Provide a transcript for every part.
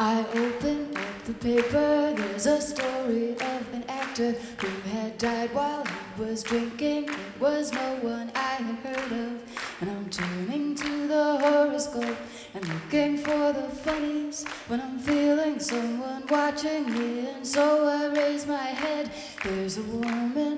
I open up the paper. There's a story of an actor who had died while he was drinking. It was no one I had heard of. And I'm turning to the horoscope and looking for the funnies when I'm feeling someone watching me. And so I raise my head. There's a woman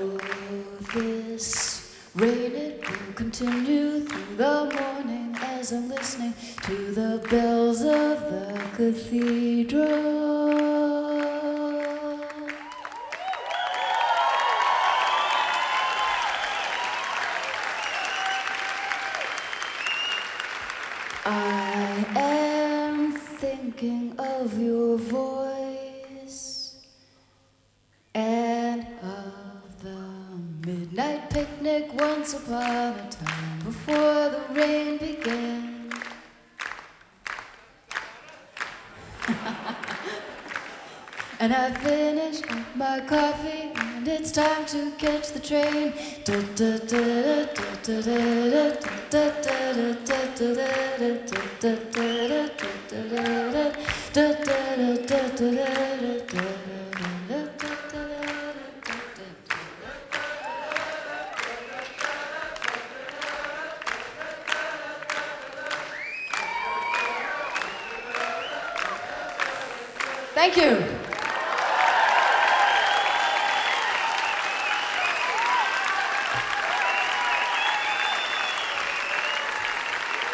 rain it will continue through the morning as I'm listening to the bells of the cathedral. I am thinking of your voice picnic once upon a time before the rain began. and I finish my coffee and it's time to catch the train.